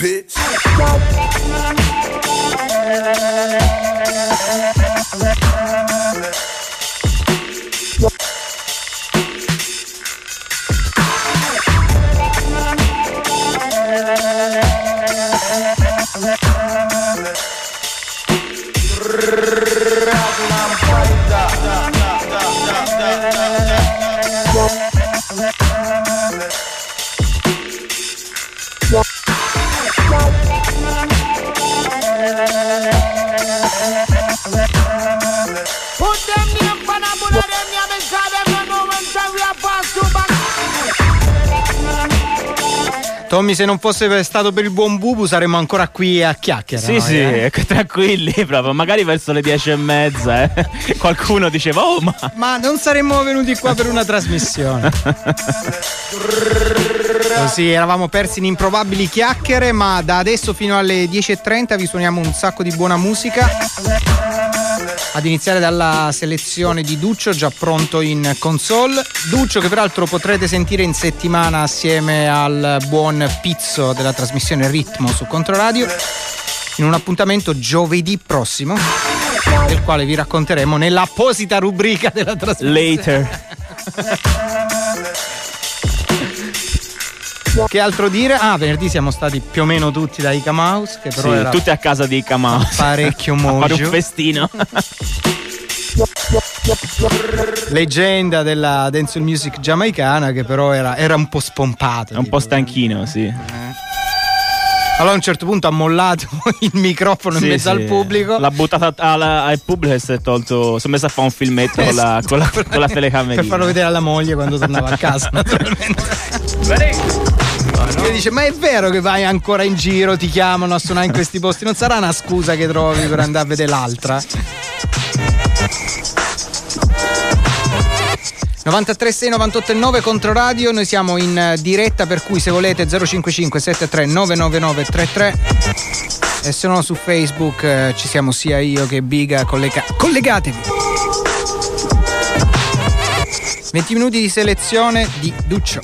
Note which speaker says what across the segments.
Speaker 1: Bitch.
Speaker 2: Tommy, se non fosse stato per il buon Bubu saremmo ancora qui a chiacchierare.
Speaker 3: Sì,
Speaker 2: noi,
Speaker 3: sì,
Speaker 2: eh?
Speaker 3: ecco, tranquilli, proprio. Magari verso le dieci e mezza, eh. Qualcuno diceva, oh, ma.
Speaker 2: Ma non saremmo venuti qua per una trasmissione. Così eravamo persi in improbabili chiacchiere, ma da adesso fino alle 10.30 vi suoniamo un sacco di buona musica. Ad iniziare dalla selezione di Duccio, già pronto in console. Duccio, che peraltro potrete sentire in settimana assieme al buon Pizzo della trasmissione Ritmo su Controradio, in un appuntamento giovedì prossimo, del quale vi racconteremo nell'apposita rubrica della trasmissione.
Speaker 3: Later.
Speaker 2: Che altro dire? Ah, venerdì siamo stati più o meno tutti da Ica Mouse, che però
Speaker 3: Sì,
Speaker 2: era
Speaker 3: tutti a casa di Kamau.
Speaker 2: parecchio
Speaker 3: A fare un
Speaker 2: mojo.
Speaker 3: festino.
Speaker 2: Leggenda della dancehall music giamaicana che però era, era un po' spompato.
Speaker 3: È un po' stanchino, sì.
Speaker 2: Allora a un certo punto ha mollato il microfono in
Speaker 3: Sì,
Speaker 2: mezzo
Speaker 3: sì.
Speaker 2: al pubblico.
Speaker 3: L'ha buttata alla- al pubblico e si è tolto. Si è messo a fare un filmetto con la, con la, con la telecamera.
Speaker 2: per farlo vedere alla moglie quando tornava a casa, naturalmente. E dice: Ma è vero che vai ancora in giro, ti chiamano a suonare in questi posti? Non sarà una scusa che trovi per andare a vedere l'altra? 936 98 e 9 contro radio, noi siamo in eh, diretta per cui se volete 055 73 999 33 e se no su Facebook eh, ci siamo sia io che Biga, collega- collegatevi. 20 minuti di selezione di Duccio.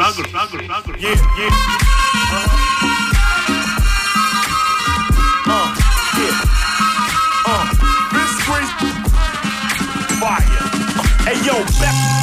Speaker 4: Comrades in struggle.
Speaker 5: Yeah, yeah. Uh, yeah. Uh, Biscuit. Fire. Uh, hey, yo, back.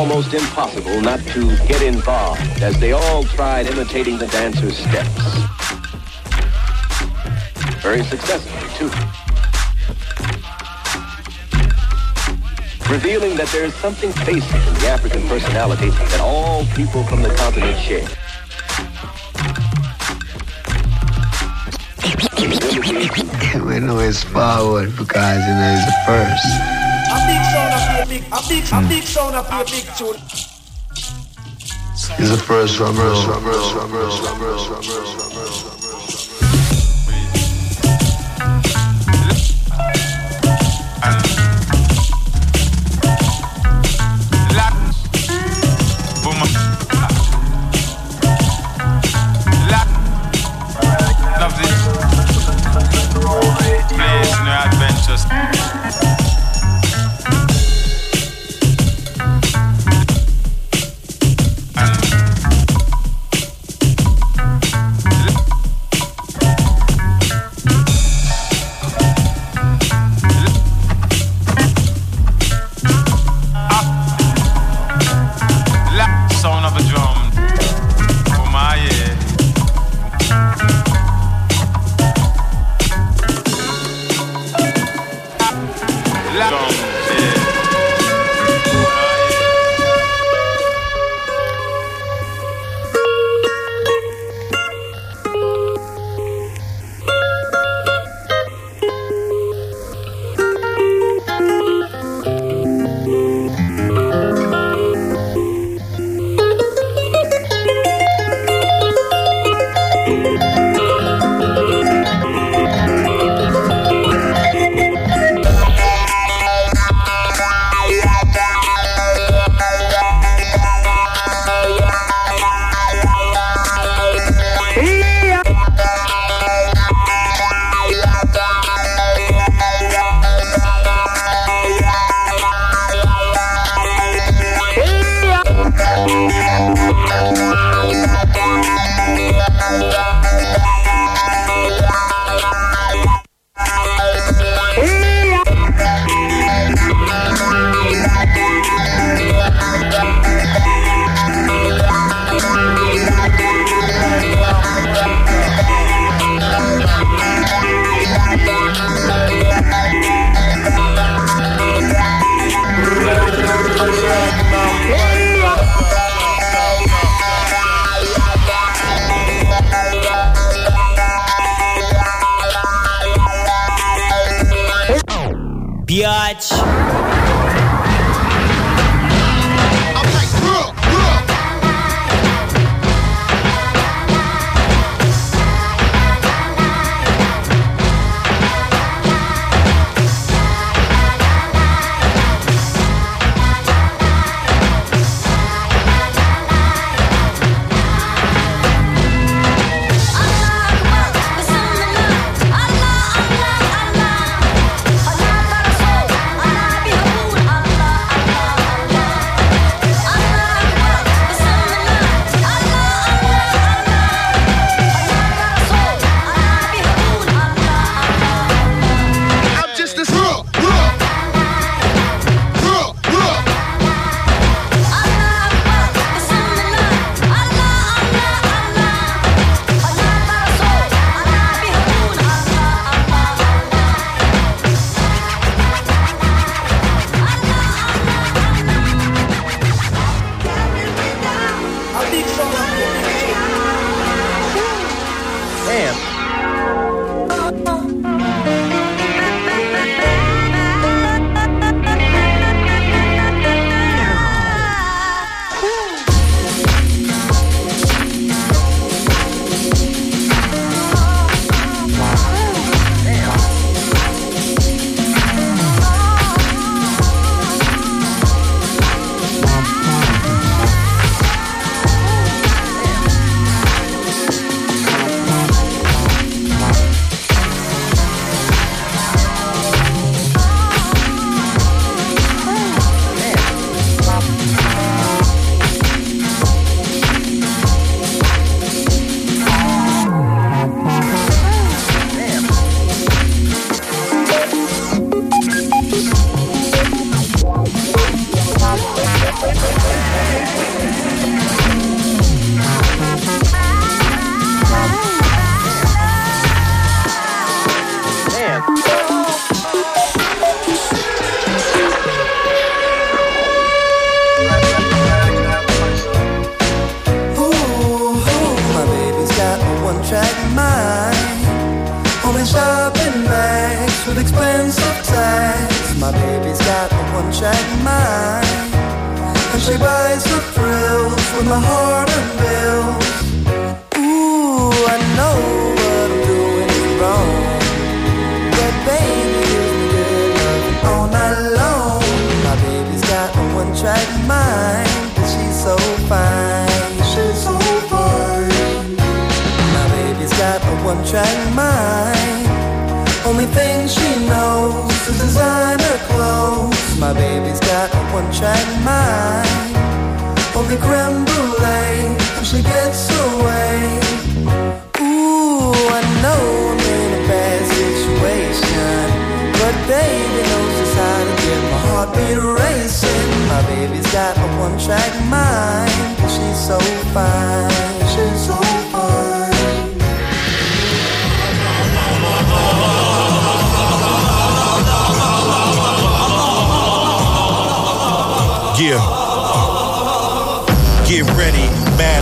Speaker 6: Almost impossible not to get involved as they all tried imitating the dancer's steps. Very successfully, too. Revealing that there is something basic in the African personality that all people from the continent share.
Speaker 7: know it's forward because
Speaker 8: of the big, a big, a big sound of the big tune.
Speaker 7: It's the first drum roll. Drum roll, drum roll,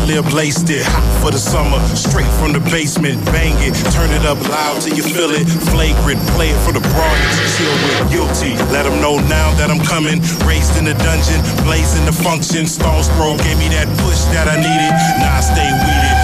Speaker 8: bad
Speaker 9: lip it. Hot for the summer, straight from the basement. Bang it, turn it up loud till you feel it. Flagrant, play it for the broad that you chill with. Guilty, let them know now that I'm coming. Raised in the dungeon, blazing the function. Stone's throw gave me that push that I needed. Now I stay weeded,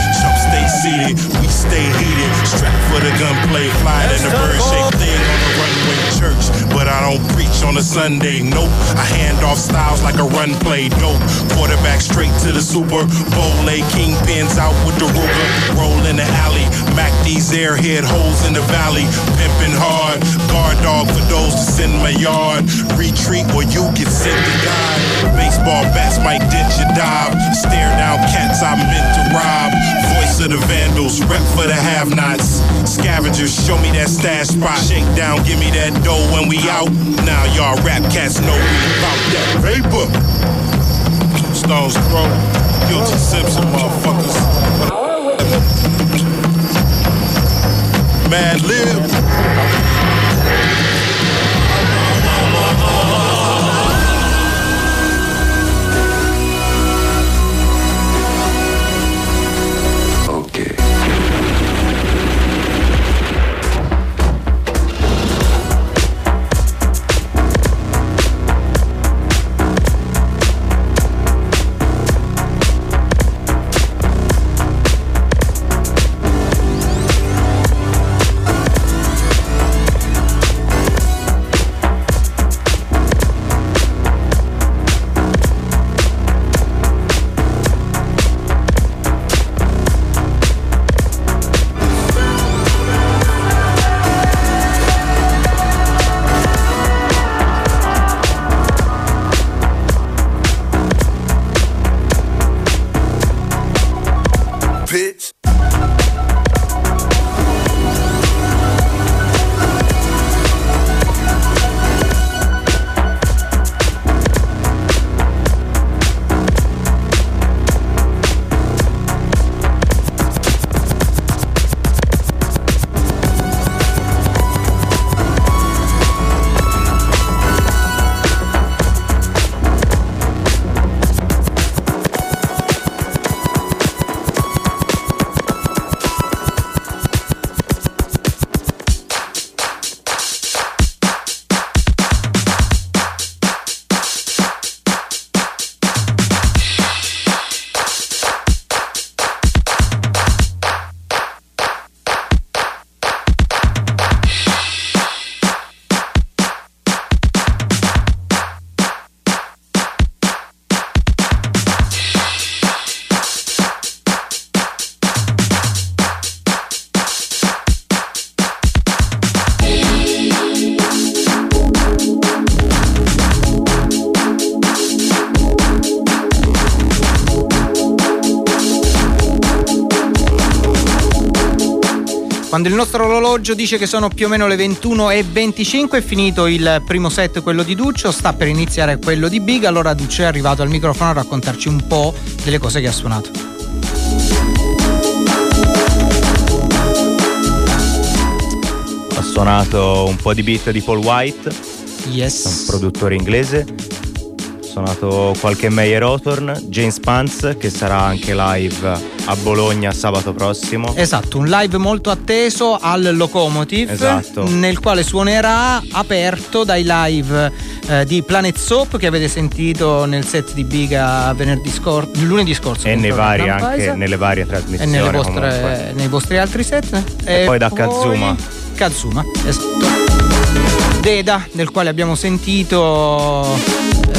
Speaker 9: stay seated. We stay heated, strapped for the gunplay. Flying in the bird shaped thing on the runway church. But I don't preach on a Sunday, nope. I hand off styles like a run play, dope. Quarterback straight to the Super Bowl, lay kingpins out with the Ruger. Roll in the alley, Mac these airhead holes in the valley. Pimping hard, guard dog for those that's in my yard. Retreat or you get sent to die. Baseball bats might dent your dive. Stare down cats I meant to rob. Voice of the vandals, rep for the have-nots. Scavengers, show me that stash spot. Shake down, give me that dough when we out. Now y'all rap cats know we about that paper. Stones throw, guilty Simpson motherfuckers. Mad lib.
Speaker 2: Quando il nostro orologio dice che sono più o meno le 21.25 è finito il primo set, quello di Duccio, sta per iniziare quello di Big, allora Duccio è arrivato al microfono a raccontarci un po' delle cose che ha suonato.
Speaker 10: Ho suonato un po' di beat di Paul White,
Speaker 2: Yes.
Speaker 10: un produttore inglese. Suonato qualche Meyer Hawthorne, James Pants che sarà anche live a Bologna sabato prossimo.
Speaker 2: Esatto, un live molto atteso al Locomotive,
Speaker 10: Esatto.
Speaker 2: nel quale suonerà aperto dai live eh, di Planet Soap che avete sentito nel set di Biga venerdì scorso, lunedì scorso.
Speaker 10: E nei vari anche nelle varie
Speaker 2: e
Speaker 10: trasmissioni.
Speaker 2: nelle
Speaker 10: comunque.
Speaker 2: vostre, nei vostri altri set.
Speaker 10: E poi da Kazuma.
Speaker 2: Kazuma, esatto. Deda, del quale abbiamo sentito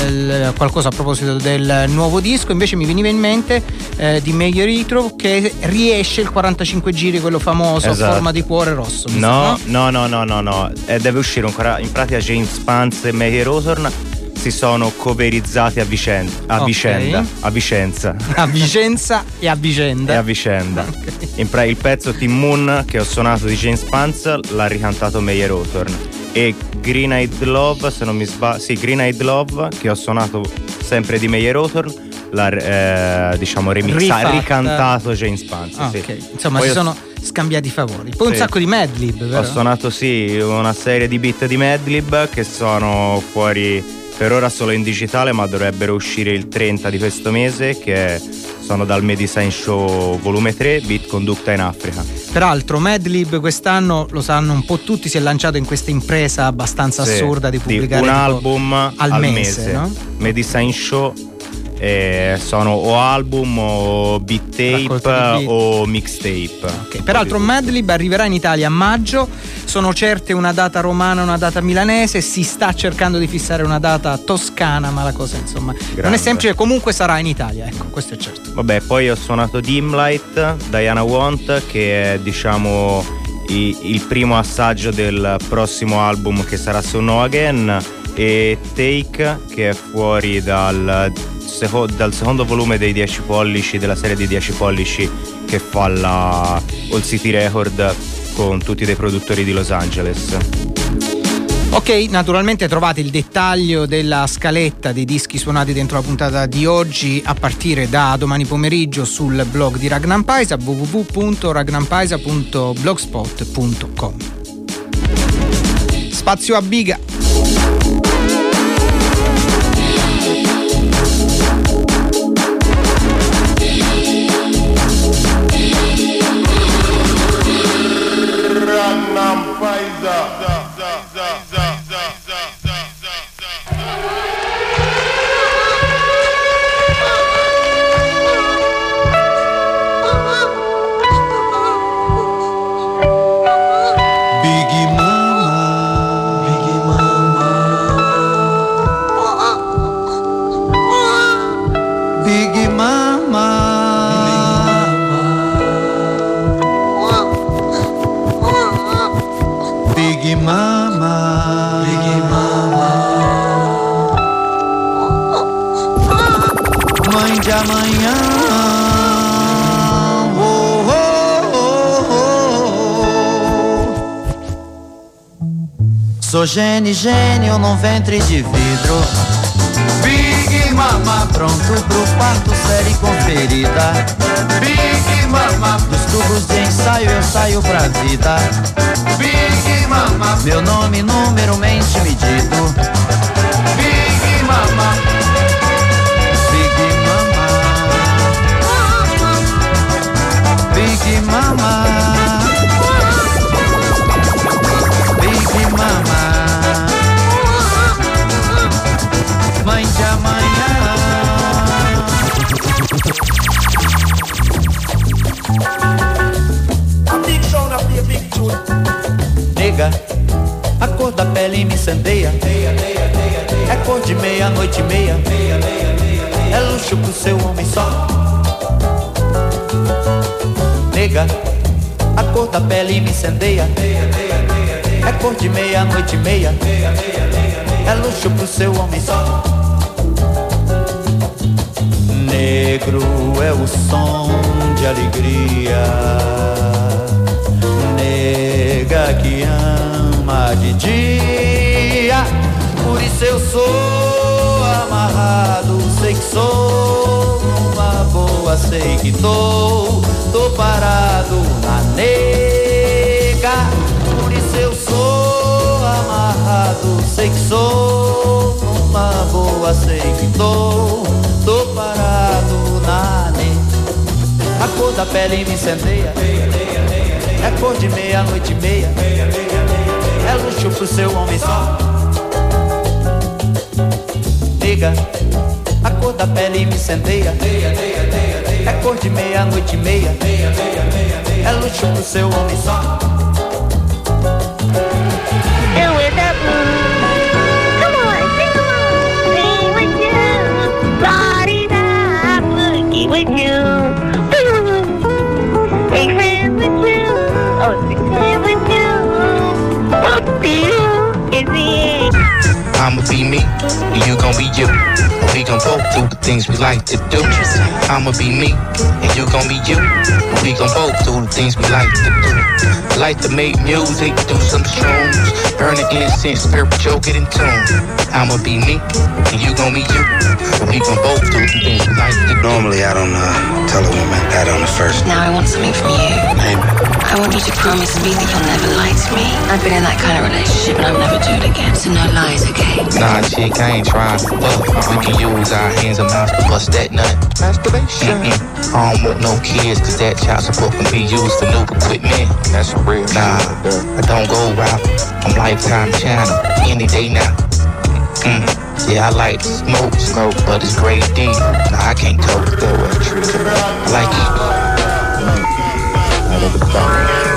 Speaker 2: eh, qualcosa a proposito del nuovo disco, invece mi veniva in mente eh, di Meglio Ritro che riesce il 45 giri, quello famoso
Speaker 10: Esatto.
Speaker 2: a forma di cuore rosso.
Speaker 10: No,
Speaker 2: sa,
Speaker 10: no, no, no, no, no. Eh, deve uscire ancora. In pratica James Pants e Meyer Hawthorne si sono coverizzati a, vicen- a
Speaker 2: Ok.
Speaker 10: vicenda. A Vicenza.
Speaker 2: A Vicenza e a vicenda.
Speaker 10: E a vicenda. In pra- il pezzo Team Moon che ho suonato di James Pants l'ha ricantato Meyer Hawthorne. E Green Eyed Love, se non mi sbaglio, sì, Green Eyed Love che ho suonato sempre di Meyer Hawthorne, l'ha eh, diciamo remixa- ricantato James Pants.
Speaker 2: Ah,
Speaker 10: sì.
Speaker 2: Insomma,
Speaker 10: Poi
Speaker 2: si sono scambiati favori. Poi un
Speaker 10: Sì.
Speaker 2: sacco di Madlib, vero?
Speaker 10: Ho suonato sì una serie di beat di Madlib che sono fuori per ora solo in digitale ma dovrebbero uscire il 30 di questo mese che sono dal Medicine Show volume 3 Beat Conducta in Africa.
Speaker 2: Peraltro Madlib quest'anno, lo sanno un po' tutti, si è lanciato in questa impresa abbastanza
Speaker 10: Sì,
Speaker 2: assurda di pubblicare
Speaker 10: un
Speaker 2: tipo
Speaker 10: album
Speaker 2: al, mese, no?
Speaker 10: Medicine Show eh, sono o album o beat tape
Speaker 2: beat.
Speaker 10: o mixtape.
Speaker 2: Ok, Peraltro Madlib arriverà in Italia a maggio, sono certe una data romana una data milanese, si sta cercando di fissare una data toscana, ma la cosa insomma non è
Speaker 10: Grande.
Speaker 2: semplice, comunque sarà in Italia, ecco, questo è certo.
Speaker 10: Vabbè, poi ho suonato Dimlight, Diana Want, che è diciamo il primo assaggio del prossimo album che sarà su No Again, e Take, che è fuori dal, seco- dal secondo volume dei 10 pollici, della serie di 10 pollici che fa la All City Record con tutti dei produttori di Los Angeles.
Speaker 2: Ok, naturalmente trovate il dettaglio della scaletta dei dischi suonati dentro la puntata di oggi a partire da domani pomeriggio sul blog di Ragnan Paisa www.ragnanpaisa.blogspot.com Spazio a biga.
Speaker 11: Gene, gênio num ventre de vidro. Big Mama, pronto pro parto, série conferida. Big Mama, dos tubos de ensaio eu saio pra vida. Big Mama, meu nome, número, mente medido. Big Mama. Incendeia. É cor de meia, noite e meia. É luxo pro seu homem só. Nega, a cor da pele me incendeia. É cor de meia, noite e meia. É luxo pro seu homem só. Negro é o som de alegria. Nega que ama de dia. Por isso eu sou amarrado. Sei que sou numa boa. Sei que tô, tô parado na nega. Por isso eu sou amarrado. Sei que sou numa boa. Sei que tô, tô parado na nega. A cor da pele me incendeia. É cor de meia, noite e meia. É luxo pro seu homem só. Nega, a cor da pele me incendeia. É cor de meia, noite e meia. É luxo pro seu homem só.
Speaker 12: I'ma be me, and you gon' be you. And we gon' both do the things we like to do. I'ma be me, and you gon' be you. And we gon' both do the things we like to do. Like to make music, do some shrooms, burn the incense, spiritual, get in tune. I'ma be me, and you gon' be you. And we gon' both do the things we like to do.
Speaker 13: Normally, I don't uh, tell a woman that on the first
Speaker 14: Now I want something from you.
Speaker 13: Baby.
Speaker 14: I want you to promise me that you'll never lie to me. I've been in that kind of relationship and I'll never do it again. So no lies, okay?
Speaker 12: Nah, chick, I ain't trying to fuck. We can use our hands and mouths to bust that nut. Masturbation. I don't want no kids, cause that child support can be used for new equipment. That's real. Nah, I don't go route. I'm lifetime channel. Any day now. Mm. Yeah, I like smoke, smoke, but it's grade D. Nah, I can't with that way. I like it. Out of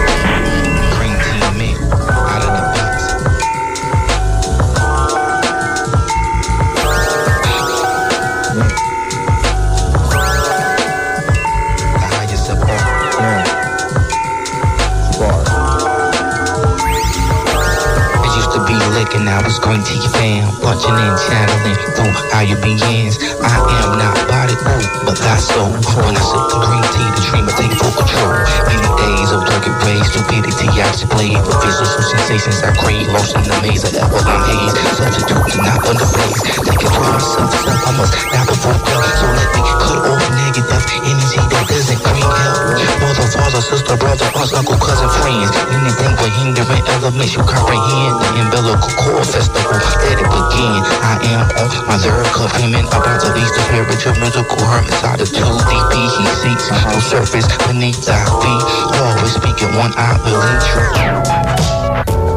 Speaker 12: was going to your fam, watching and channeling through how you begins. I am not body, ooh, but that's so. When I sip the green tea, the dreamer take full control. Many days of lurking ways, stupidity I display. With physical sensations I create, lost in the maze of I'm haze. Substitute to not under blaze. Take it to myself, self, I must not provoke them. So let me cut off negative energy that doesn't bring help. Mother, father, sister, brother, us, uncle, cousin, friends. Anything but hindering elements you comprehend. The umbilical core let it begin. I am on my cup, women about to leave the spiritual musical hermits out of two deep. He seeks no surface beneath thy feet. Always speaking one eye, believe true.
Speaker 5: Bitch.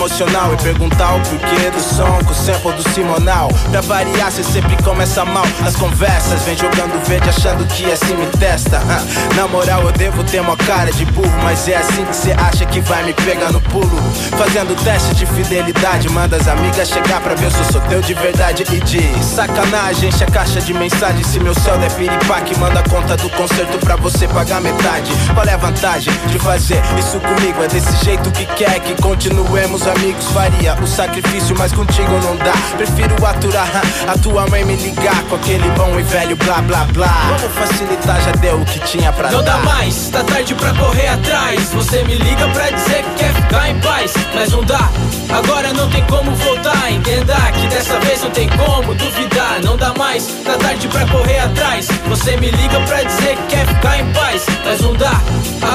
Speaker 15: Emocional e perguntar o porquê do som com o sample do Simonal. Pra variar, cê sempre começa mal. As conversas vem jogando verde achando que assim me testa. Na moral, eu devo ter uma cara de burro, mas é assim que cê acha que vai me pegar no pulo. Fazendo teste de fidelidade, manda as amigas chegar pra ver se eu sou teu de verdade e diz: Sacanagem, enche a caixa de mensagem. Se meu céu der piripaque, manda a conta do concerto pra você pagar metade. Qual é a vantagem de fazer isso comigo? É desse jeito que quer que continuemos amigos. Faria o sacrifício, mas contigo não dá. Prefiro aturar a tua mãe me ligar com aquele bom e velho blá blá blá. Vamos facilitar, já deu o que tinha pra
Speaker 16: Não dá
Speaker 15: dar.
Speaker 16: mais, tá tarde pra correr atrás. Você me liga pra dizer que quer ficar em paz, mas não dá. Agora não tem como voltar, entenda que dessa vez não tem como duvidar. Não dá mais, tá tarde pra correr atrás. Você me liga pra dizer que quer ficar em paz, mas não dá.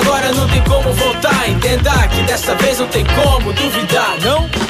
Speaker 16: Agora não tem como voltar, entenda que dessa vez não tem como duvidar, não?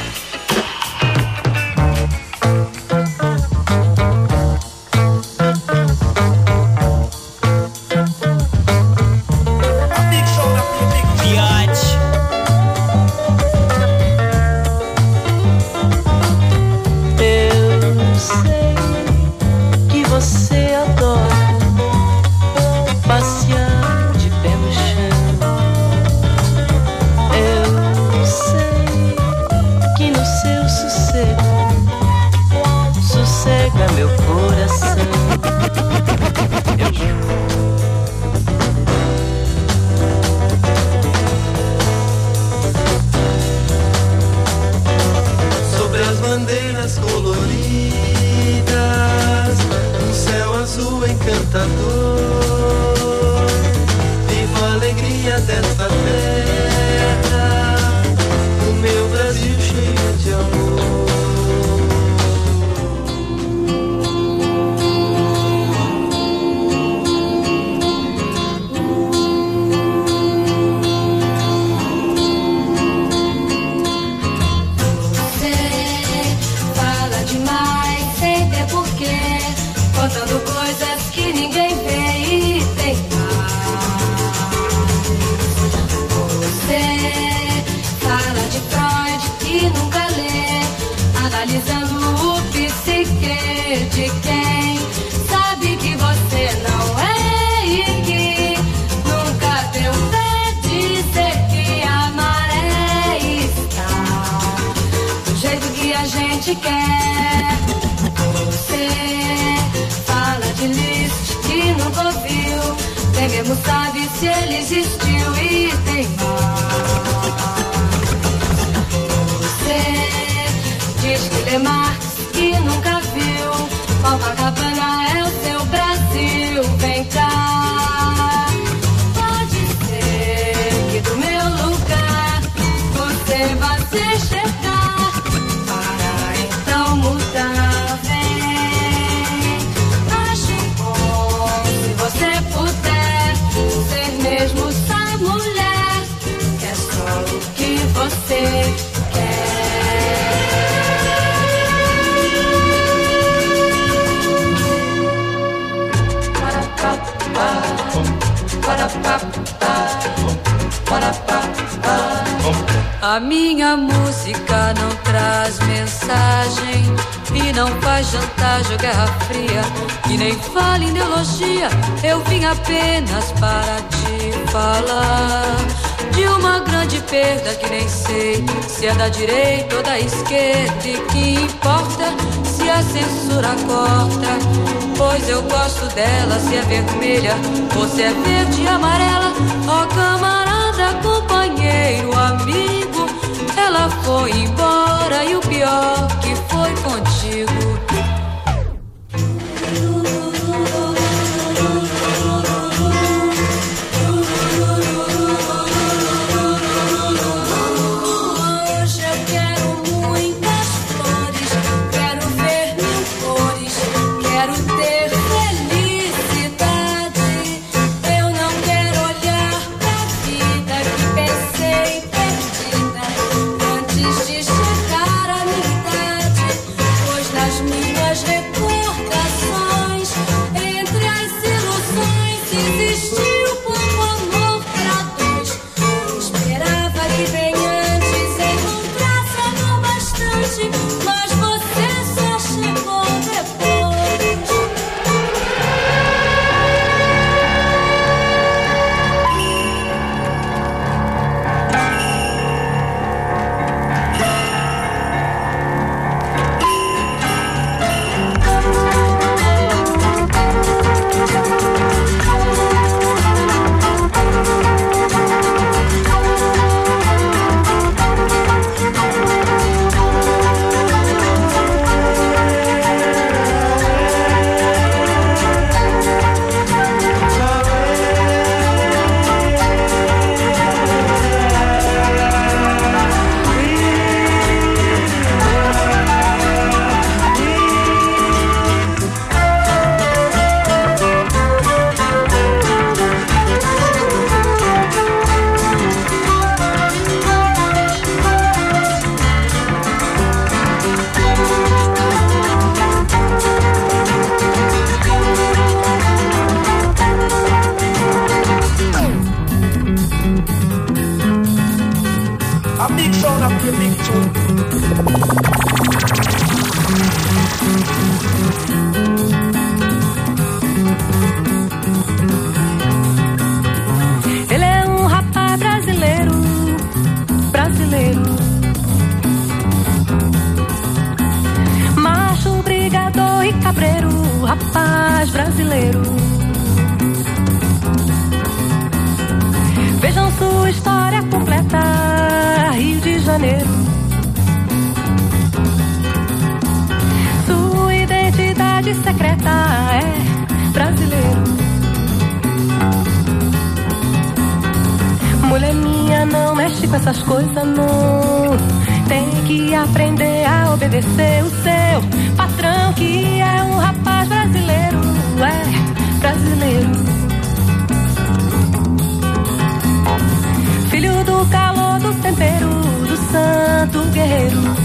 Speaker 17: escolha é
Speaker 18: minha, não
Speaker 19: mexe com essas coisas, não. Tem que aprender a obedecer o seu patrão, que é um rapaz brasileiro, é brasileiro. Filho do calor, do tempero, do santo guerreiro.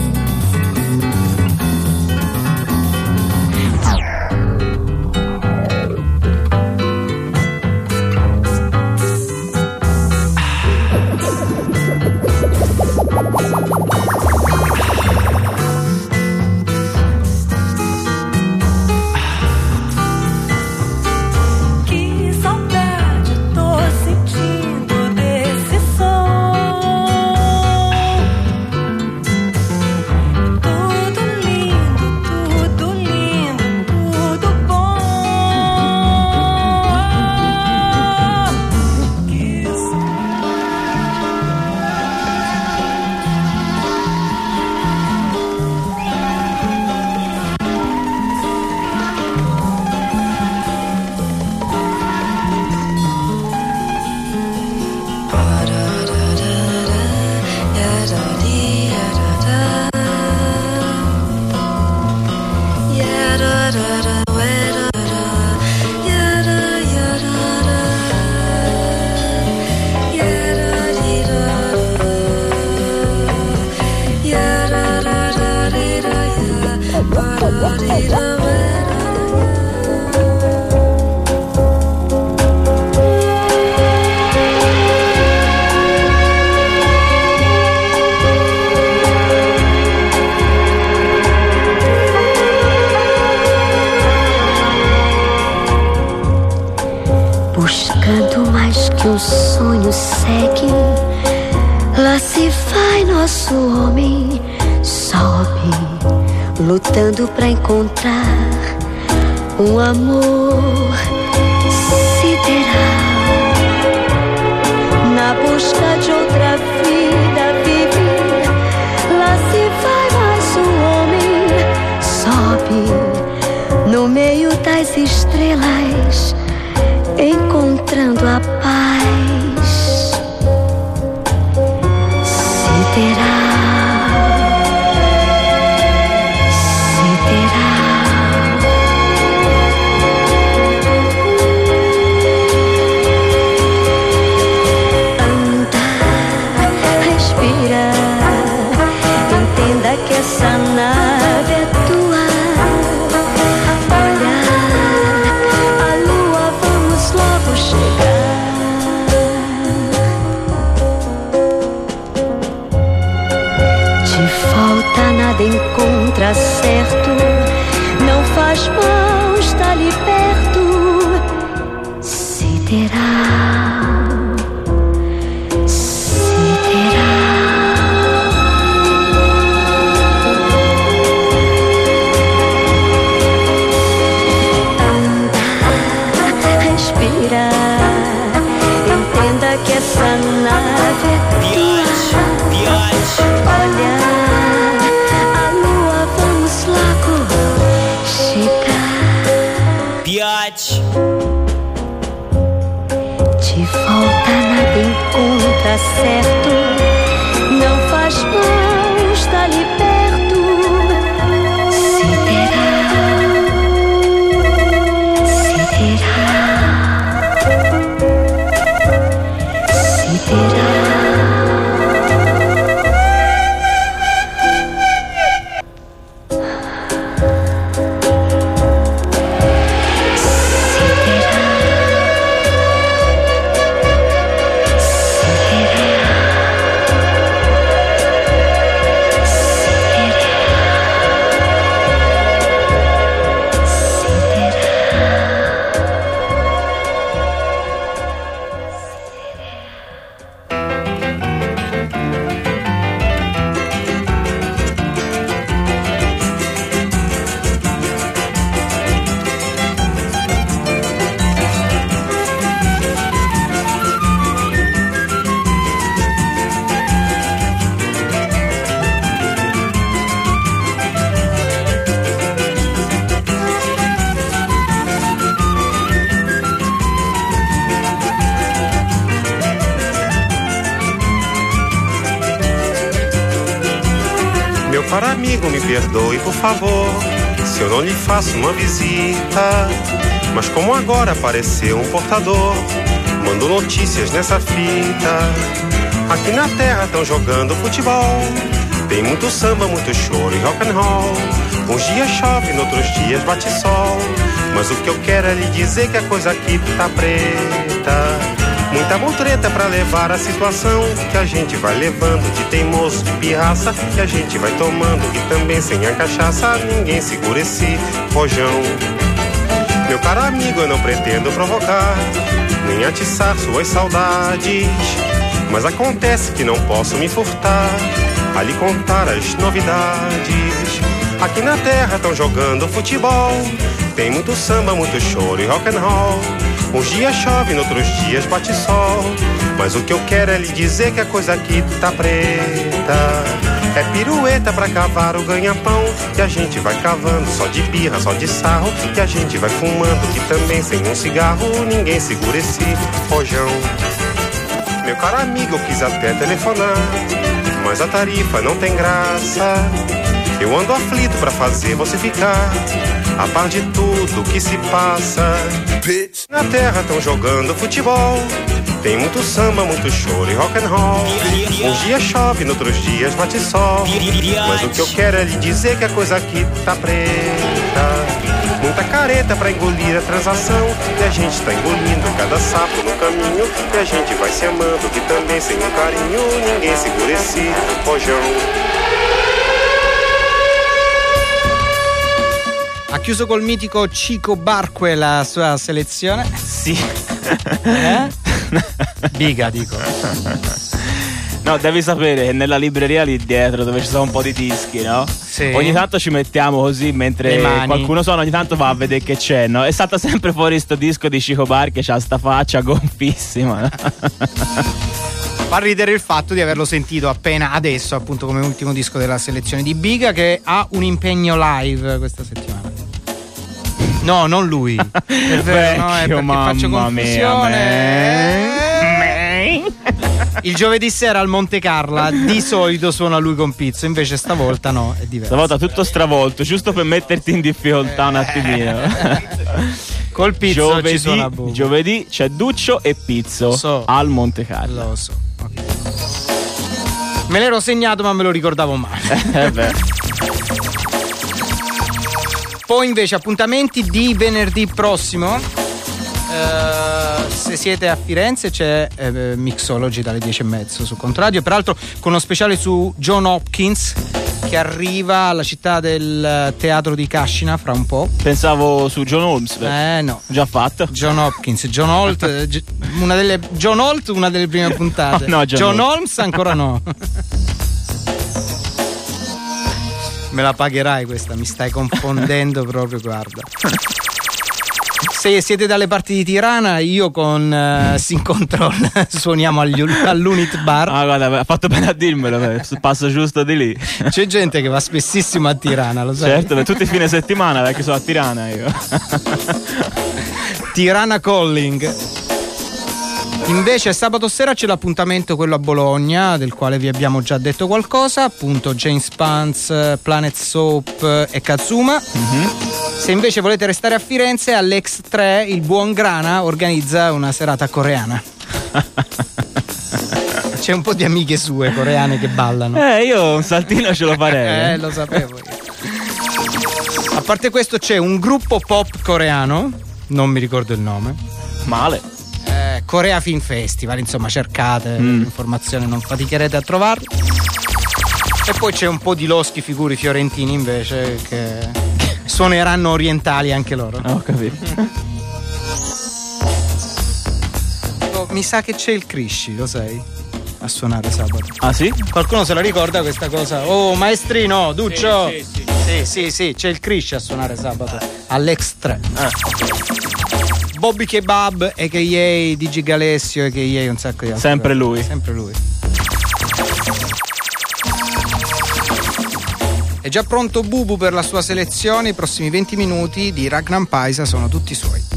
Speaker 20: Faço uma visita. Mas como agora apareceu um portador, mando notícias nessa fita. Aqui na terra estão jogando futebol. Tem muito samba, muito choro e rock and roll. Uns dias chove, noutros dias bate sol. Mas o que eu quero é lhe dizer que a coisa aqui tá preta. Muita mutreta pra levar a situação que a gente vai levando de teimoso, de pirraça que a gente vai tomando e também sem a cachaça ninguém segura esse rojão. Meu caro amigo, eu não pretendo provocar nem atiçar suas saudades, mas acontece que não posso me furtar a lhe contar as novidades. Aqui na terra estão jogando futebol, tem muito samba, muito choro e rock and roll. Uns dias chove, noutros dias bate sol. Mas o que eu quero é lhe dizer que a coisa aqui tá preta. É pirueta pra cavar o ganha-pão. Que a gente vai cavando só de birra, só de sarro. Que a gente vai fumando, que também sem um cigarro ninguém segura esse rojão. Meu caro amigo, eu quis até telefonar. Mas a tarifa não tem graça. Eu ando aflito pra fazer você ficar a par de tudo que se passa. Na terra estão jogando futebol. Tem muito samba, muito choro e rock and roll. Uns dias chove, noutros dias bate sol. Mas o que eu quero é lhe dizer que a coisa aqui tá preta. Muita careta pra engolir a transação. E a gente tá engolindo cada sapo no caminho. E a gente vai se amando, que também sem um carinho ninguém segura esse rojão.
Speaker 2: Ha chiuso col mitico Chico Barque la sua selezione.
Speaker 3: Sì.
Speaker 2: Eh? Biga, dico.
Speaker 3: No, devi sapere che nella libreria lì dietro dove ci sono un po' di dischi, no?
Speaker 2: Sì.
Speaker 3: Ogni tanto ci mettiamo così mentre qualcuno suona, ogni tanto va a vedere che c'è, no? E salta sempre fuori sto disco di Chico Bar che ha sta faccia gonfissima. no?
Speaker 2: Fa ridere il fatto di averlo sentito appena adesso, appunto come ultimo disco della selezione di Biga, che ha un impegno live questa settimana. No, non lui. È vero, no? È
Speaker 3: Vecchio,
Speaker 2: faccio
Speaker 3: mamma mia,
Speaker 2: confusione. Il giovedì sera al Monte Carla di solito suona lui con Pizzo, invece stavolta no, è diverso.
Speaker 3: Stavolta tutto stravolto, giusto per metterti in difficoltà un attimino.
Speaker 2: Col Pizzo ci
Speaker 3: giovedì,
Speaker 2: suona Bobo.
Speaker 3: giovedì c'è Duccio e Pizzo
Speaker 2: So.
Speaker 3: al Monte Carlo.
Speaker 2: Lo so. Me l'ero segnato ma me lo ricordavo male.
Speaker 3: Eh beh.
Speaker 2: Poi invece appuntamenti di venerdì prossimo. Eh, se siete a Firenze c'è eh, Mixology dalle 10 e mezzo su Contradio. Peraltro con uno speciale su John Hopkins che arriva alla città del teatro di Cascina fra un po'.
Speaker 3: Pensavo su John Holmes. beh.
Speaker 2: Eh no.
Speaker 3: Già fatto.
Speaker 2: John Hopkins, John Holt, eh, una delle, John Holt, una delle prime puntate.
Speaker 3: Oh, no, John
Speaker 2: John. Holmes ancora no. Me la pagherai questa, mi stai confondendo proprio, guarda. Se siete dalle parti di Tirana, io con uh, Sin Control suoniamo agli- all'Unit Bar.
Speaker 3: Ah, guarda, ha fatto bene a dirmelo, beh, passo giusto di lì.
Speaker 2: C'è gente che va spessissimo a Tirana, lo sai?
Speaker 3: Certo, per tutti i fine settimana, perché sono a Tirana io.
Speaker 2: Tirana Calling. Invece sabato sera c'è l'appuntamento quello a Bologna, del quale vi abbiamo già detto qualcosa, appunto James Pants, Planet Soap eh, e Kazuma. Se invece volete restare a Firenze, all'Ex 3 il buon Grana organizza una serata coreana. C'è un po' di amiche sue coreane che ballano.
Speaker 3: Eh, io un saltino ce lo farei.
Speaker 2: Eh, lo sapevo io. A parte questo c'è un gruppo pop coreano, non mi ricordo il nome.
Speaker 3: Male.
Speaker 2: Eh, Corea Film Festival, insomma cercate
Speaker 3: Mm.
Speaker 2: l'informazione, non faticherete a trovarlo. E poi c'è un po' di loschi figuri fiorentini invece che suoneranno orientali anche loro.
Speaker 3: Ho capito.
Speaker 2: Oh, mi sa che c'è il Crisci, lo sai? A suonare sabato.
Speaker 3: Ah sì?
Speaker 2: Qualcuno se la ricorda questa cosa? Oh, maestrino, Duccio!
Speaker 3: Sì, sì,
Speaker 2: sì, sì, sì, c'è il Crisci a suonare sabato. All'Ex 3. Bobby Kebab, a.k.a. Digi Galessio, a.k.a. un sacco di altri.
Speaker 3: Sempre lui.
Speaker 2: Sempre lui. È già pronto Bubu per la sua selezione. I prossimi 20 minuti di Ragnar Paisa sono tutti suoi.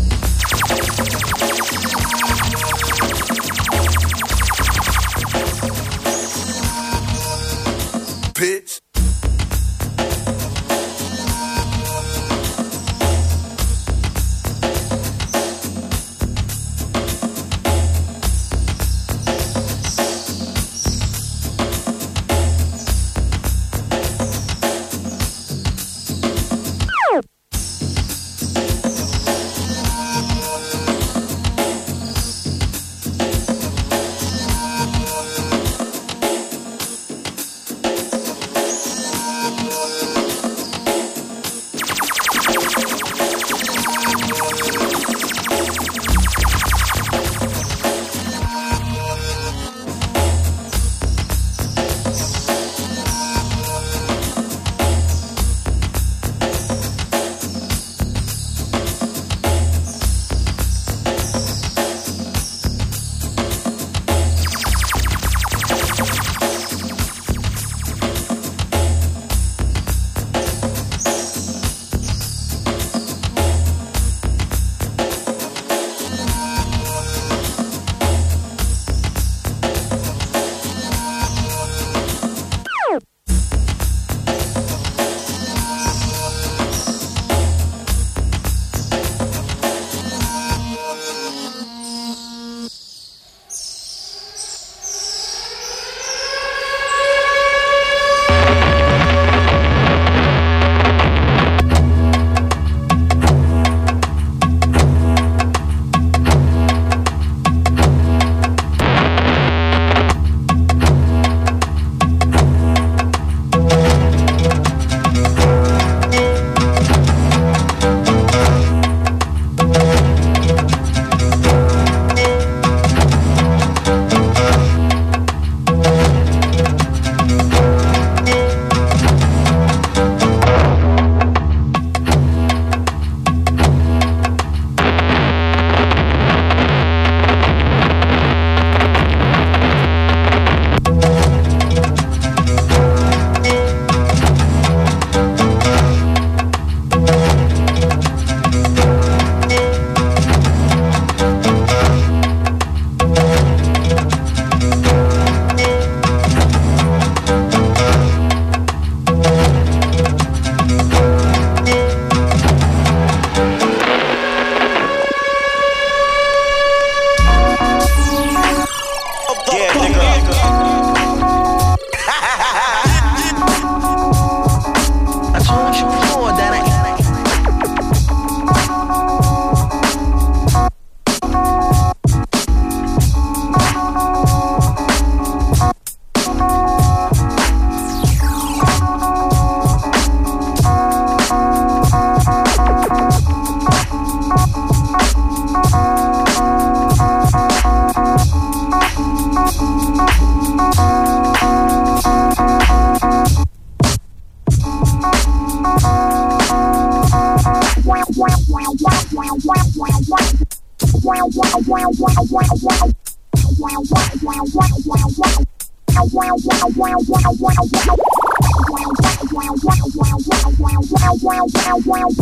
Speaker 21: wow, wow.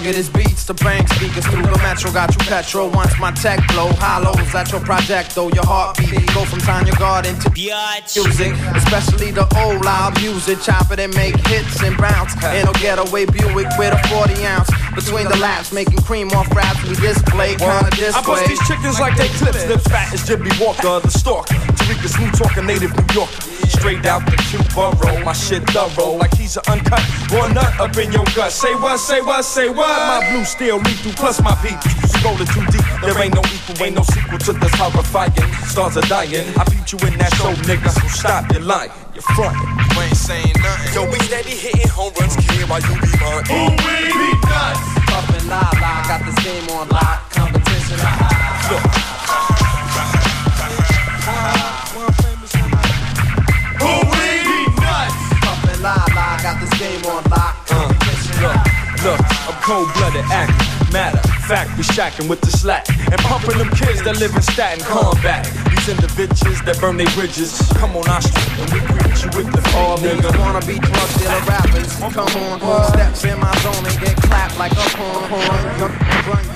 Speaker 21: Bless you with the ruggedest beats. The bank speakers through the metro got you petrol. Once my tech blow, hollows at your project, though your heartbeat go from Tanya Garden to music. Especially the old loud music. Chop it and make hits and bounce. In a getaway Buick with a 40 ounce. Between the laps, making cream off raps. We display, kinda display.
Speaker 22: I bust these chickens like they clips, lips fat as Jimmy Walker, the stalker. Tariqa smooth talking native New Yorker. Straight out the Cuba roll. my shit thorough, like he's an uncut raw nut up in your gut. Say what, say what, say what? My blue steel lethal plus my people. Scrolling too deep, there ain't no equal, ain't no sequel to this horrifying. Stars are dying, I beat you in that show, nigga. So stop your lying, you're frontin'.
Speaker 9: You ain't saying nothing. Yo, we steady hitting home runs, kid, while you be bunting.
Speaker 22: Ooh, we be nuts.
Speaker 21: Puffin' la la, got this game on lock.
Speaker 22: Look, I'm cold blooded, acting. Matter, fact, we shacking with the slack. And pumping them kids that live in statin combat. These individuals that burn their bridges. Come on our street and we greet you with the
Speaker 21: All
Speaker 22: nigga.
Speaker 21: wanna be drug dealer rappers. Come on, steps in my zone and get clapped like a horn.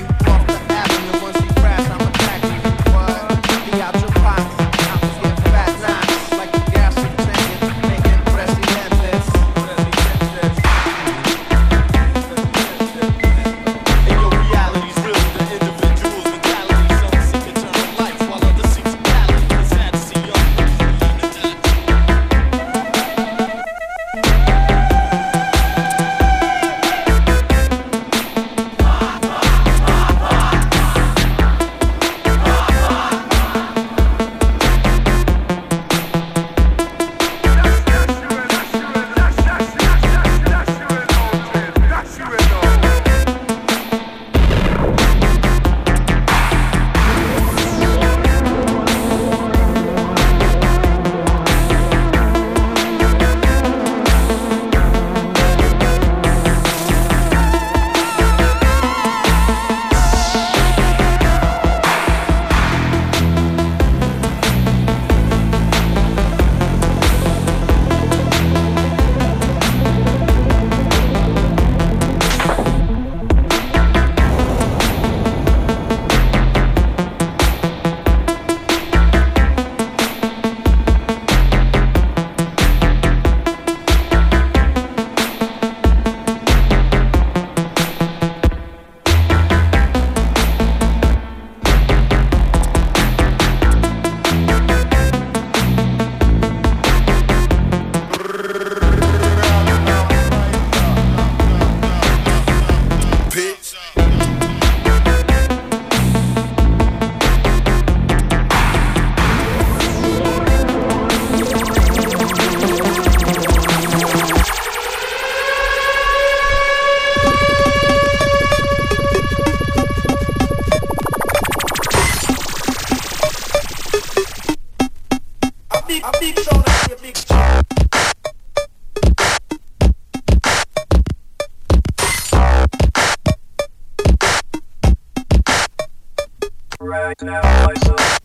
Speaker 23: Right now, myself.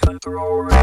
Speaker 23: Control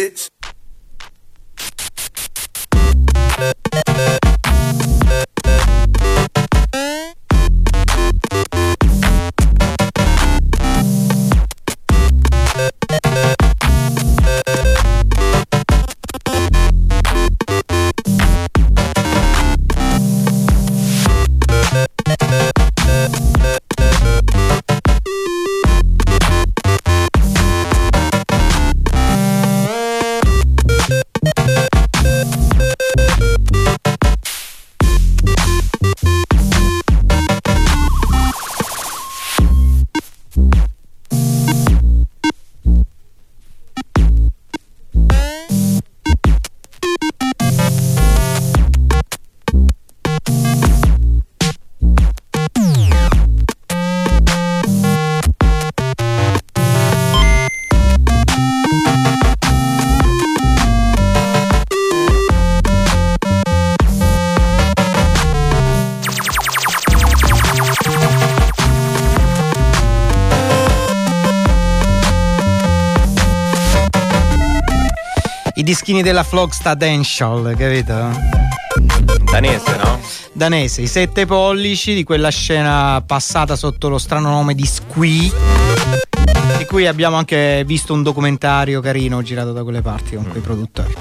Speaker 5: Bitch.
Speaker 2: I dischini della Flogstadential, capito?
Speaker 10: Danese, no?
Speaker 2: Danese, i sette pollici di quella scena passata sotto lo strano nome di Squee. Di cui abbiamo anche visto un documentario carino girato da quelle parti con quei produttori.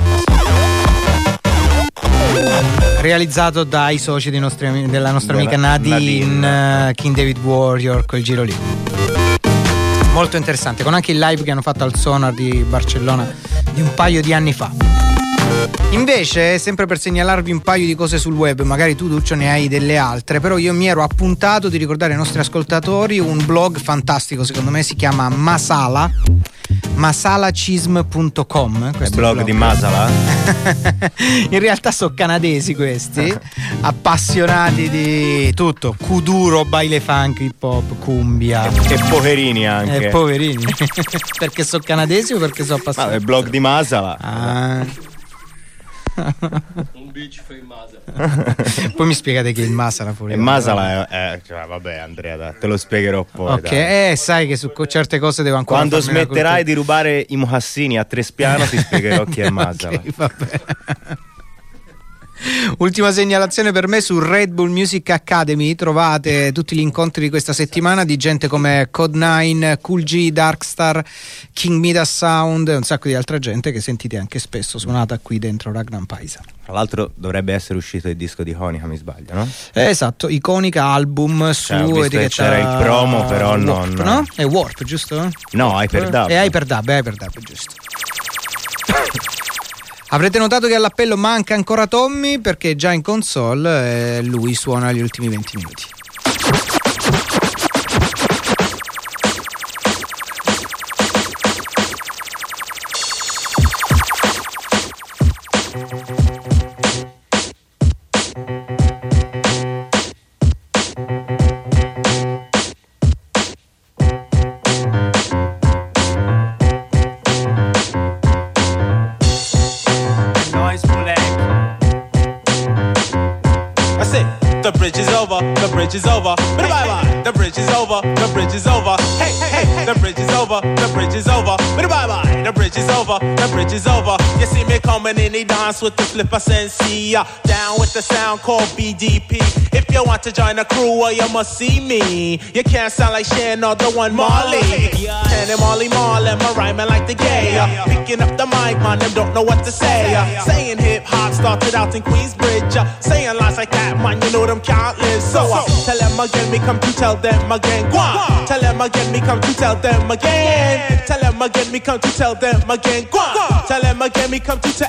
Speaker 2: Realizzato dai soci nostri della nostra amica Nadine,
Speaker 10: Nadine.
Speaker 2: eh, King David Warrior, quel giro lì. Molto interessante, con anche il live che hanno fatto al Sonar di Barcellona di un paio di anni fa. Invece, sempre per segnalarvi un paio di cose sul web, magari tu Duccio ne hai delle altre, però io mi ero appuntato di ricordare ai nostri ascoltatori un blog fantastico, secondo me si chiama Masala, masalacism.com.
Speaker 10: È
Speaker 2: questo è
Speaker 10: blog di Masala?
Speaker 2: In realtà sono canadesi questi, appassionati di tutto, kuduro, baile funk, hip hop, cumbia.
Speaker 10: E poverini anche.
Speaker 2: Eh, poverini. perché sono canadesi o perché sono
Speaker 10: Ah,
Speaker 2: appassionati?
Speaker 10: è il blog di Masala.
Speaker 2: Ah.
Speaker 24: Un beach fa in Masala.
Speaker 2: Poi mi spiegate che il Masala fuori.
Speaker 10: E Masala è, è- cioè, vabbè Andrea, dai, te lo spiegherò poi.
Speaker 2: Ok,
Speaker 10: dai.
Speaker 2: eh, sai che su co- certe cose devo ancora
Speaker 10: Quando smetterai di rubare i mohassini a tre spiano ti spiegherò chi è Masala.
Speaker 2: Ok, vabbè. Ultima segnalazione per me su Red Bull Music Academy trovate tutti gli incontri di questa settimana di gente come Code9, Cool G, Darkstar, King Midas Sound e un sacco di altra gente che sentite anche spesso suonata qui dentro Ragnar Paisa.
Speaker 10: Tra l'altro dovrebbe essere uscito il disco di Honica, mi sbaglio, no?
Speaker 2: Eh, esatto, iconica album su
Speaker 10: Cioè,
Speaker 2: etichetta
Speaker 10: c'era il promo, però
Speaker 2: Warp,
Speaker 10: non-
Speaker 2: no? È Warp, giusto?
Speaker 10: No, Hyperdub.
Speaker 2: È Hyperdub, è Hyperdub, giusto. Avrete notato che all'appello manca ancora Tommy perché già in console eh, lui suona gli ultimi 20 minuti.
Speaker 25: Bridge is over. Bye bye. The bridge is over, the bridge is over. Hey, hey, hey, the bridge is over, the bridge is over. Bye bye. The bridge is over, the bridge is over. Coming in, he dance with the flipper sensei. Uh, down with the sound called BDP. If you want to join the crew, well, you must see me. You can't sound like Shan or the one Marley. And Marley Marley, I'm rhyming like the gay. Picking up the mic, man, them don't know what to say. Saying hip hop started out in Queensbridge. Uh, saying lines like that, man, you know them countless. So uh, tell them again, me come to tell them again. Go on. Tell them again, me come to tell them again. Tell them again, me come to tell them again. Go on. Tell them again, me come to tell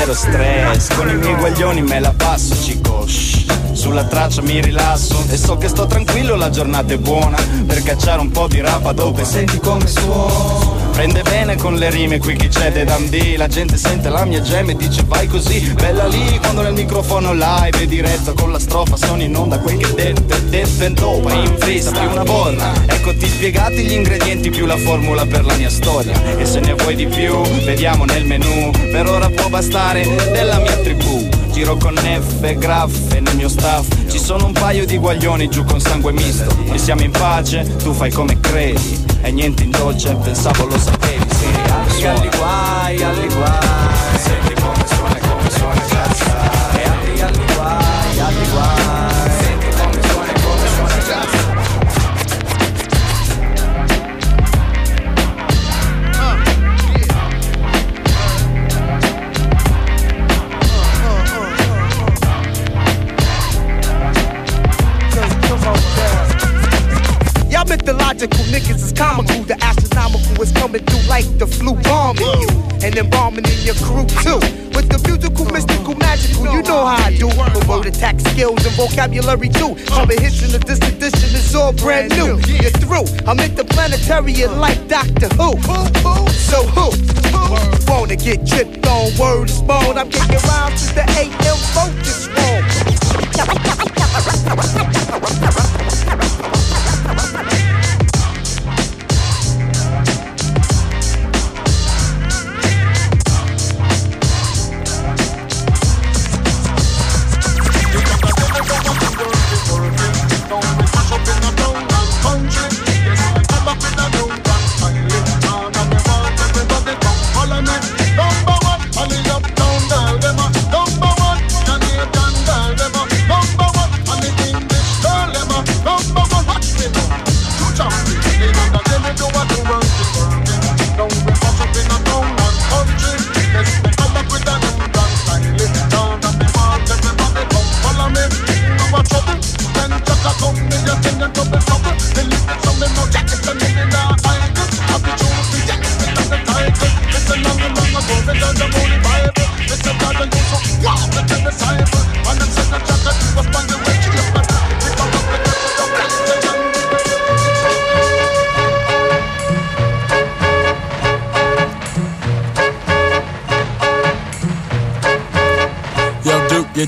Speaker 26: Zero stress, con i miei guaglioni me la passo, cico. shh. Sulla traccia mi rilasso. E so che sto tranquillo, la giornata è buona. Per cacciare un po' di rapa dove senti come suona. Prende bene con le rime qui chi c'è De Dandy La gente sente la mia gemme e dice vai così. Bella lì quando nel microfono live e diretto Con la strofa sono in onda quel che detto e detto e dopo in fissa più una bolla Ecco ti spiegati gli ingredienti più la formula per la mia storia. E se ne vuoi di più vediamo nel menù Per ora può bastare della mia tribù. Giro con F, graffe nel mio staff. Ci sono un paio di guaglioni giù con sangue misto. E siamo in pace, tu fai come credi. E niente in dolce, pensavo lo sapevi Sì, alli, guai, alli guai. Senti come suona come suona cazza E alli, alli guai, alli guai
Speaker 27: mythological niggas is comical. The astronomical is coming through like the flu bombing you. And embalming in your crew too. With the musical, mystical, magical, you know how I do. But word attack skills and vocabulary too. Comprehension of this edition is all brand new. You're through. I'm and like Doctor Who. So who? Wanna get tripped on word is bone. I'm getting around to the AM focus.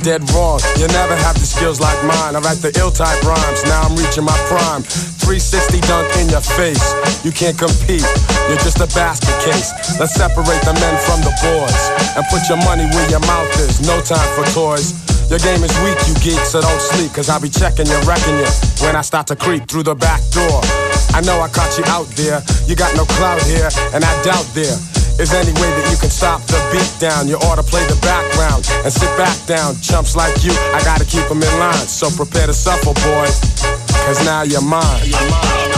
Speaker 28: Dead wrong. You never have the skills like mine. I write the ill type rhymes. Now I'm reaching my prime. 360 dunk in your face. You can't compete. You're just a basket case. Let's separate the men from the boys and put your money where your mouth is. No time for toys. Your game is weak, you geek, so don't sleep, cause I'll be checking you, wrecking you when I start to creep through the back door. I know I caught you out there, you got no clout here, and I doubt there is any way that you can stop the beat down. You ought to play the background and sit back down. Chumps like you, I gotta keep them in line, so prepare to suffer, boy, cause now you're mine. You're mine.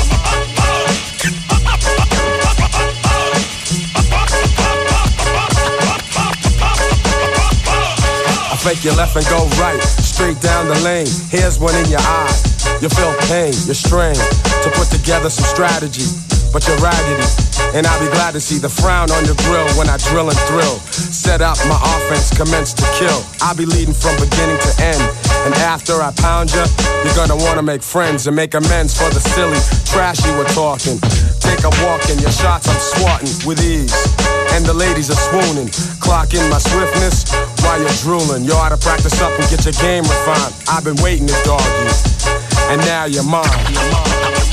Speaker 28: I fake your left and go right, straight down the lane. Here's one in your eye. You feel pain, you're strained to put together some strategy, but you're raggedy. And I'll be glad to see the frown on your grill when I drill and thrill. Set up my offense, commence to kill. I'll be leading from beginning to end. And after I pound you, you're gonna wanna make friends and make amends for the silly trash you were talking. Take a walk and your shots I'm swatting with ease. And the ladies are swooning. clocking my swiftness while you're drooling. You ought to practice up and get your game refined. I've been waiting to dog you. And now. You're mine.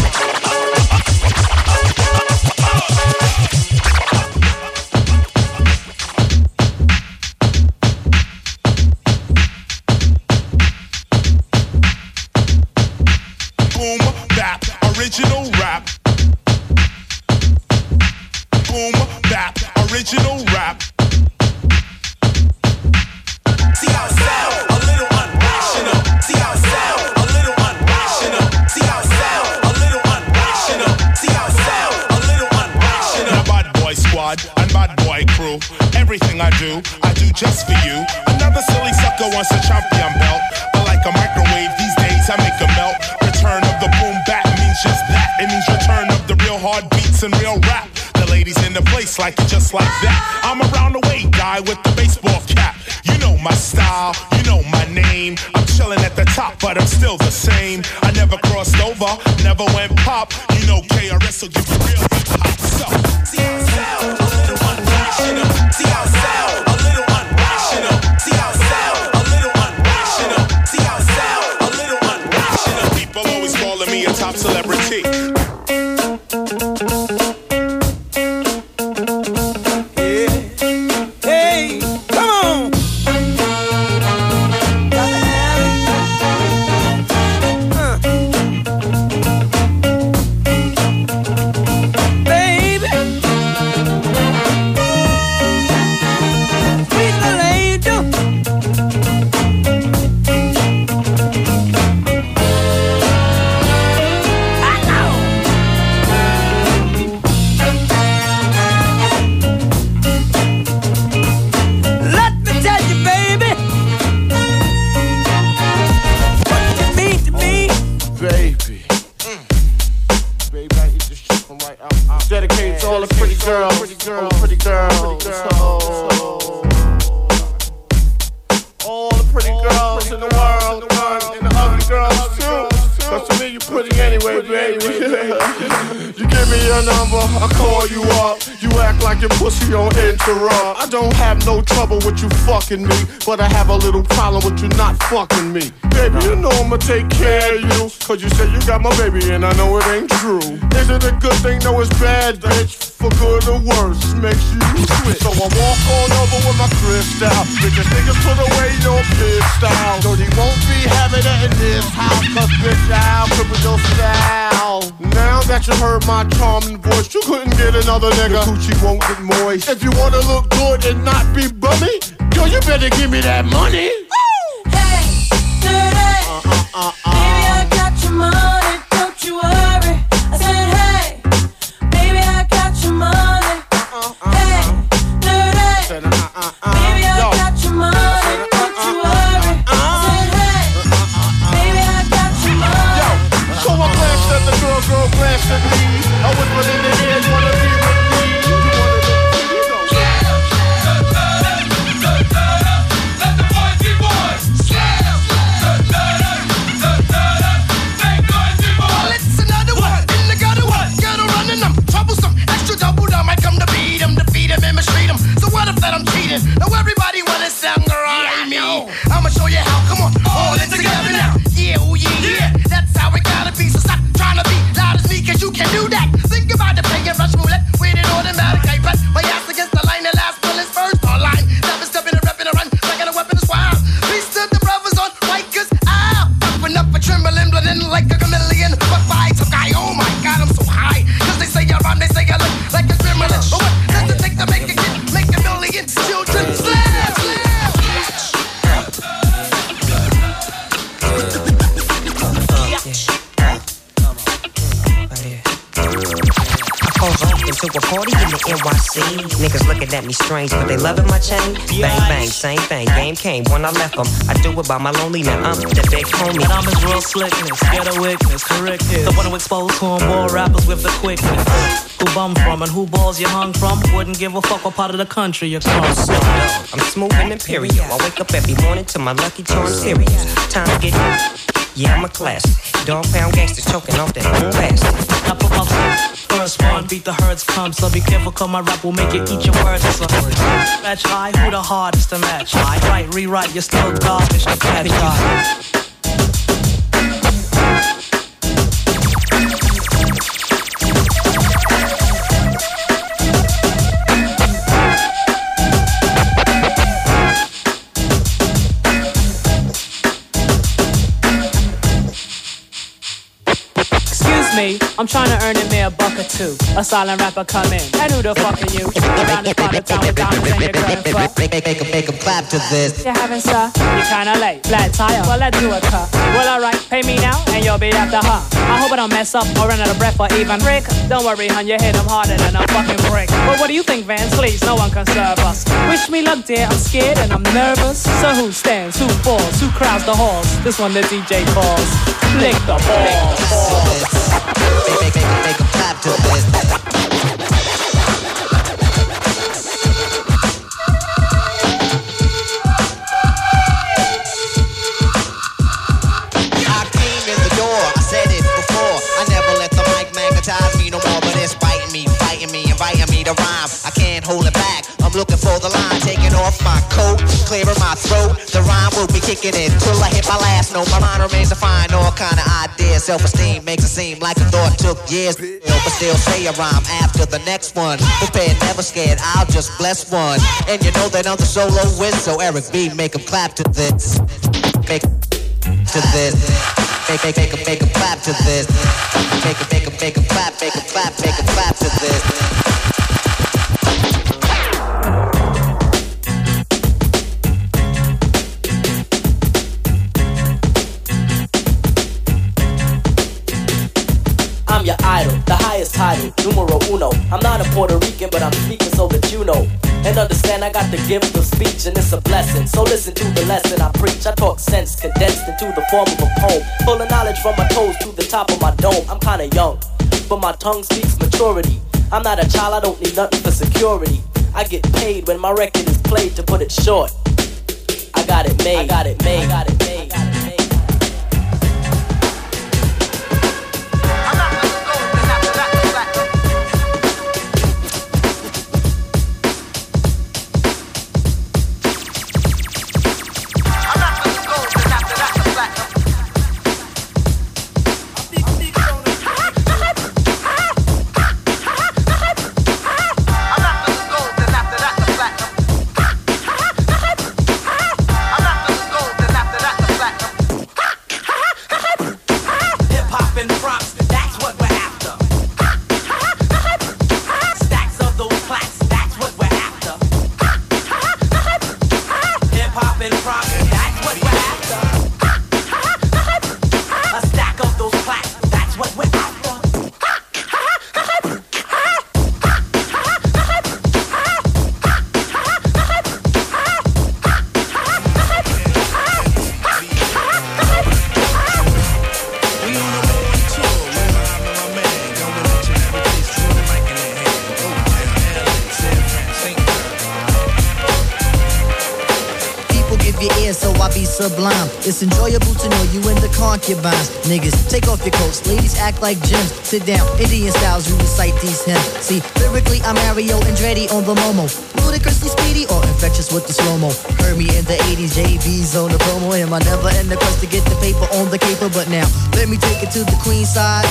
Speaker 9: I do, I do just for you. Another silly sucker wants a champion belt. But like a microwave these days, I make a melt. Return of the boom bap means just that. It means return of the real hard beats and real rap. The ladies in the place like it just like that. I'm around the way guy with the baseball cap. You know my style, you know my name. I'm chilling at the top, but I'm still the same. I never crossed over, never went pop. You know KRS will give you real
Speaker 29: I
Speaker 30: don't have no trouble with you fucking me, but I have a little problem with you not fucking me. Baby, you know I'ma take care of you. Cause you say you got my baby and I know it ain't true. Is it a good thing? No, it's bad, bitch. For good or worse, makes you switch. So I walk on over with my crystal. Bitches niggas put away your pistol. No, they won't be having it in this house. Cause bitch, I'll cripple your style. Now that you heard my charming voice, you couldn't get another nigga. The coochie won't get moist. If you wanna look good and not be bummy, yo, you better give me that money.
Speaker 31: Baby, I
Speaker 32: uh-huh, uh-huh. Off into a party in the NYC. Niggas looking at me strange, but they loving my chain. Bang, bang, same thing. Game came when I left them. I do it by my lonely now. I'm the big homie.
Speaker 33: And I'm his real slickness, ghetto witness, correct hit. The one who exposed cornball rappers with the quickness. Who bum from and who balls you hung from? Wouldn't give a fuck what part of the country you're from.
Speaker 32: I'm smooth and imperial. I wake up every morning to my lucky charm cereals. Time to get yeah, I'm a classic. Dog pound gangsters choking off that boom bastard.
Speaker 33: I put my first one, beat the herds come, so be careful, cause my rap will make you eat your words. A match high, who the hardest to match? I write, rewrite, you're still garbage to catch me, I'm trying to earn me a buck or two. A silent rapper come in. And who the fuck are you? Around this part of town with diamonds and you're fuck.
Speaker 32: Make, make, make, make 'em clap to this.
Speaker 33: You haven't, sir? You're kinda late. Flat tire. Well, let's do a cut. Well, alright. Pay me now, and you'll be after her. I hope I don't mess up or run out of breath or even Rick. Don't worry, hun. You hit him harder than a fucking brick. But what do you think, Vance? Please, no one can serve us. Wish me luck, dear. I'm scared and I'm nervous. So who stands? Who falls? Who crowds the halls? This one the DJ calls. Lick the balls.
Speaker 32: Make, make, make, to this. I came in the door, I said it before. I never let the mic magnetize me no more, but it's biting me, fighting me, inviting me to rhyme. I can't hold it back. I'm looking for the line, taking off my coat, clearing my throat. The rhyme
Speaker 34: will be kicking in till I hit my last note. My mind remains to find all kind of ideas. Self-esteem makes it seem like a thought took years, but still say a rhyme after the next one. Prepared, never scared. I'll just bless one. And you know that I'm the solo win, so Eric B, make make 'em clap to this. Make to this. Make make make make 'em clap to this. Make make 'em make 'em clap, make clap, make clap to this.
Speaker 35: I'm your idol, the highest title, numero uno. I'm not a Puerto Rican, but I'm speaking so that you know. And understand I got the gift of speech, and it's a blessing. So listen to the lesson I preach. I talk sense condensed into the form of a poem. Full of knowledge from my toes to the top of my dome. I'm kinda young, but my tongue speaks maturity. I'm not a child, I don't need nothing for security. I get paid when my record is played, to put it short. I got it made. I got it made. I got it made.
Speaker 32: It's enjoyable to know you and the concubines. Niggas, take off your coats. Ladies act like gems. Sit down, Indian styles, you recite these hymns. See, lyrically, I'm Mario Andretti on the Momo. Ludicrously speedy or infectious with the slow mo. Heard me in the 80s, JV's on the promo. Am I never in the quest to get the paper on the caper. But now, let me take it to the queen side.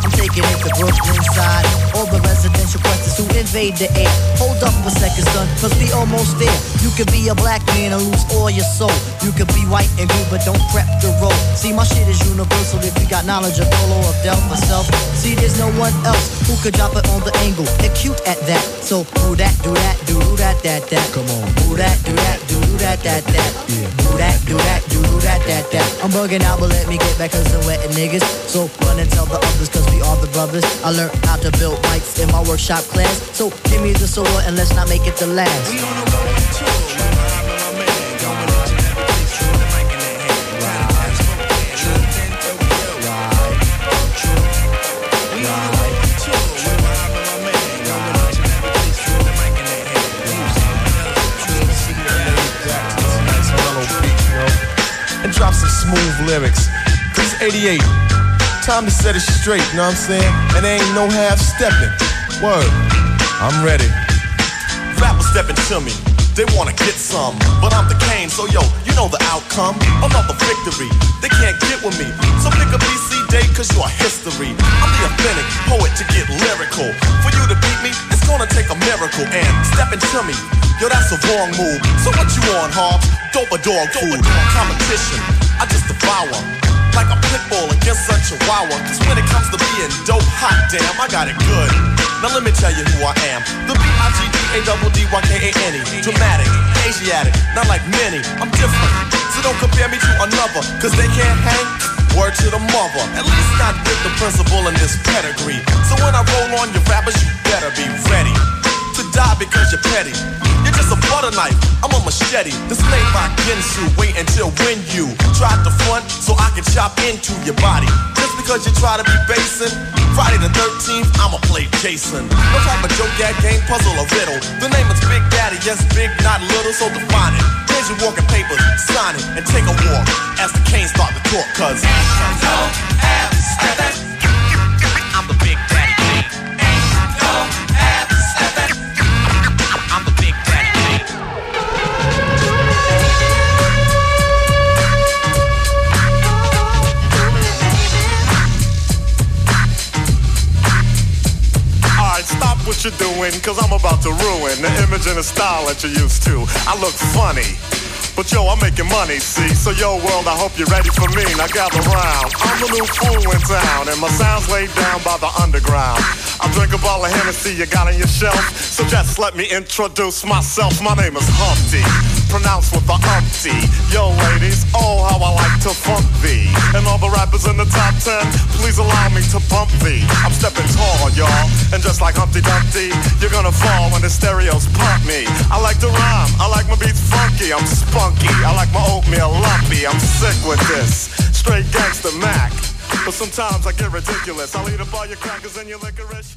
Speaker 32: I'm taking it to Brooklyn side. All the residential questions who invade the air. Hold up a second, son, cause we almost there. You could be a black man and lose all your soul. You could be white and blue, but don't prep the road. See, my shit is universal if you got knowledge of Dolo or Del for self. See, there's no one else who could drop it on the angle. They're cute at that. So do that, do that, do that, that, that. Come on. Do that, do that, do that, that, that. Do that, do that, do that, that, that. I'm bugging out, but let me get back cause I'm wetting niggas. So run and tell the others cause we are the brothers. I learned how to build mics in my workshop class. So give me the sword and let's not make it the last.
Speaker 36: Lyrics. Cause 88. Time to set it straight, you know what I'm saying? And there ain't no half stepping. Word. I'm ready.
Speaker 37: Rappers stepping to me. They wanna get some, but I'm the cane, so yo, you know the outcome. Another victory, they can't get with me. So pick a BC day, cause you're history. I'm the authentic poet to get lyrical. For you to beat me, it's gonna take a miracle. And stepping to me, yo, that's a wrong move. So what you on, Hobbs? Dope a dog food? Competition, I just devour. Like a pit bull against a chihuahua. Cause when it comes to being dope, hot damn, I got it good. Now let me tell you who I am. The B-I-G-D-A-D-D-Y-K-A-N-E. Dramatic, Asiatic, not like many. I'm different. So don't compare me to another. Cause they can't hang. Word to the mother. At least not with the principal in this pedigree. So when I roll on your rappers, you better be ready die because you're petty. You're just a butter knife, I'm a machete. This made by Ginsu. Wait until when you try to front so I can chop into your body. Just because you try to be basing. Friday the 13th, I'ma play Jason. No type of joke, gag, game, puzzle, or riddle. The name is Big Daddy, yes, big, not little, so define it. Here's your walking papers, sign it, and take a walk as the canes start to talk, cause. I'm
Speaker 30: you're doing, cause I'm about to ruin the image and the style that you're used to. I look funny. But yo, I'm making money, see? So yo, world, I hope you're ready for me. Now gather round. I'm the new fool in town, and my sound's laid down by the underground. I drink a bottle of Hennessy you got on your shelf. So just let me introduce myself. My name is Humpty, pronounced with the umpty. Yo, ladies, oh, how I like to funk thee. And all the rappers in the top ten, please allow me to bump thee. I'm stepping tall, y'all. And just like Humpty Dumpty, you're gonna fall when the stereos pump me. I like to rhyme, I like my beats funky, I'm spunky. I like my oatmeal lumpy, I'm sick with this. Straight gangster Mac. But sometimes I get ridiculous. I'll eat up all your crackers and your licorice.